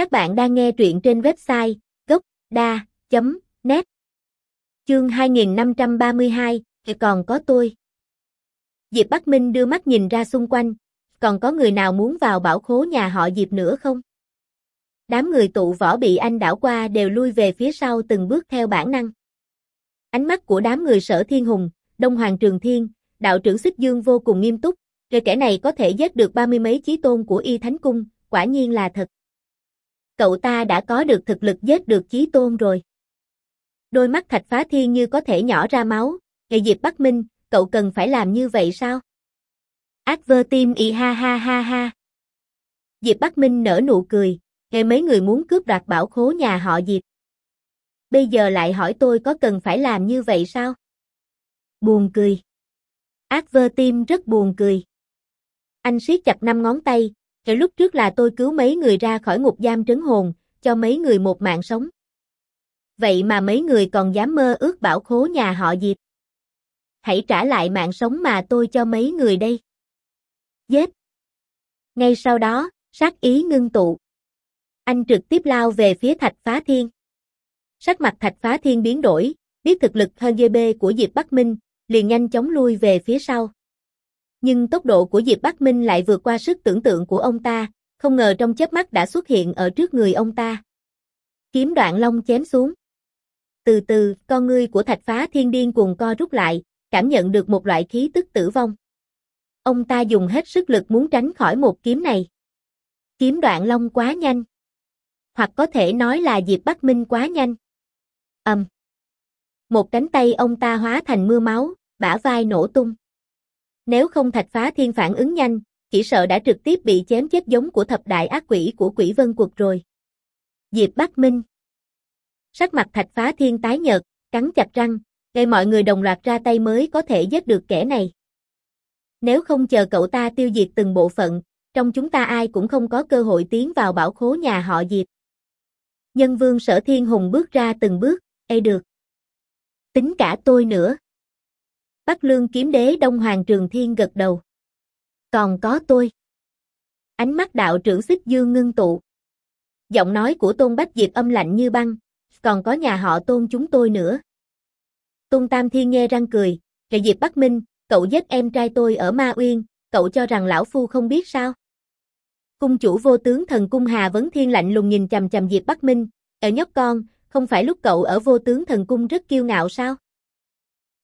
Các bạn đang nghe truyện trên website gốc.da.net Chương 2532, còn có tôi. Diệp Bắc Minh đưa mắt nhìn ra xung quanh, còn có người nào muốn vào bảo khố nhà họ Diệp nữa không? Đám người tụ võ bị anh đảo qua đều lui về phía sau từng bước theo bản năng. Ánh mắt của đám người sở thiên hùng, Đông Hoàng Trường Thiên, đạo trưởng Xích Dương vô cùng nghiêm túc, rồi kẻ này có thể giết được ba mươi mấy chí tôn của Y Thánh Cung, quả nhiên là thật. Cậu ta đã có được thực lực giết được chí tôn rồi. Đôi mắt thạch phá thiên như có thể nhỏ ra máu, ngày Diệp Bắc Minh, cậu cần phải làm như vậy sao? Ác vơ tim y ha ha ha ha. Diệp Bắc Minh nở nụ cười, nghe mấy người muốn cướp đoạt bảo khố nhà họ Diệp. Bây giờ lại hỏi tôi có cần phải làm như vậy sao? Buồn cười. Ác vơ tim rất buồn cười. Anh siết chặt năm ngón tay, Kể lúc trước là tôi cứu mấy người ra khỏi ngục giam trấn hồn, cho mấy người một mạng sống. Vậy mà mấy người còn dám mơ ước bảo khố nhà họ Diệp. Hãy trả lại mạng sống mà tôi cho mấy người đây. Giết. Ngay sau đó, sát ý ngưng tụ. Anh trực tiếp lao về phía Thạch Phá Thiên. Sắc mặt Thạch Phá Thiên biến đổi, biết thực lực hơn GB của Diệp Bắc Minh, liền nhanh chóng lui về phía sau. Nhưng tốc độ của Diệp Bắc Minh lại vượt qua sức tưởng tượng của ông ta, không ngờ trong chớp mắt đã xuất hiện ở trước người ông ta. Kiếm đoạn long chém xuống. Từ từ, con ngươi của thạch phá thiên điên cuồng co rút lại, cảm nhận được một loại khí tức tử vong. Ông ta dùng hết sức lực muốn tránh khỏi một kiếm này. Kiếm đoạn long quá nhanh. Hoặc có thể nói là Diệp Bắc Minh quá nhanh. Âm. Một cánh tay ông ta hóa thành mưa máu, bả vai nổ tung. Nếu không thạch phá thiên phản ứng nhanh, chỉ sợ đã trực tiếp bị chém chết giống của thập đại ác quỷ của quỷ vân quật rồi. Diệp Bắc Minh Sắc mặt thạch phá thiên tái nhợt, cắn chặt răng, gây mọi người đồng loạt ra tay mới có thể giết được kẻ này. Nếu không chờ cậu ta tiêu diệt từng bộ phận, trong chúng ta ai cũng không có cơ hội tiến vào bảo khố nhà họ Diệp. Nhân vương sở thiên hùng bước ra từng bước, ê được. Tính cả tôi nữa. Bắc Lương kiếm đế Đông Hoàng Trường Thiên gật đầu. Còn có tôi. Ánh mắt đạo trưởng xích dương ngưng tụ. Giọng nói của Tôn Bách Diệp âm lạnh như băng, còn có nhà họ Tôn chúng tôi nữa. Tôn Tam Thiên nghe răng cười, kệ Diệp Bắc Minh, cậu giết em trai tôi ở Ma Uyên, cậu cho rằng lão phu không biết sao? Cung chủ vô tướng thần cung Hà Vấn Thiên lạnh lùng nhìn chầm chầm Diệp Bắc Minh, ở nhóc con, không phải lúc cậu ở vô tướng thần cung rất kiêu ngạo sao?